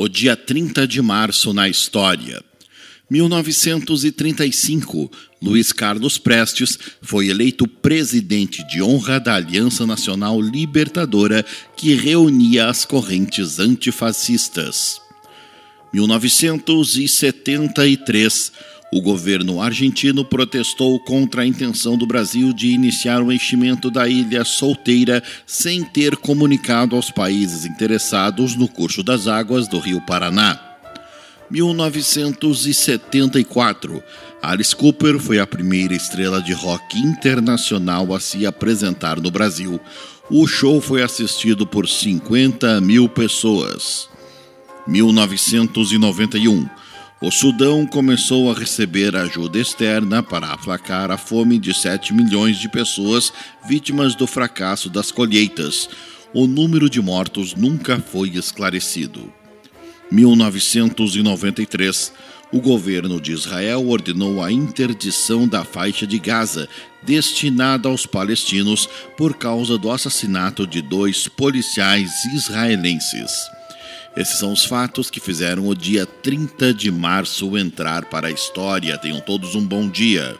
O dia 30 de março na história. 1935, Luiz Carlos Prestes foi eleito presidente de honra da Aliança Nacional Libertadora, que reunia as correntes antifascistas. 1973, o governo argentino protestou contra a intenção do Brasil de iniciar o enchimento da ilha solteira sem ter comunicado aos países interessados no curso das águas do Rio Paraná. 1974, Alice Cooper foi a primeira estrela de rock internacional a se apresentar no Brasil. O show foi assistido por 50 mil pessoas. 1991 o Sudão começou a receber ajuda externa para aplacar a fome de 7 milhões de pessoas vítimas do fracasso das colheitas. O número de mortos nunca foi esclarecido. 1993, o governo de Israel ordenou a interdição da faixa de Gaza, destinada aos palestinos, por causa do assassinato de dois policiais israelenses. Esses são os fatos que fizeram o dia 30 de março entrar para a história. Tenham todos um bom dia.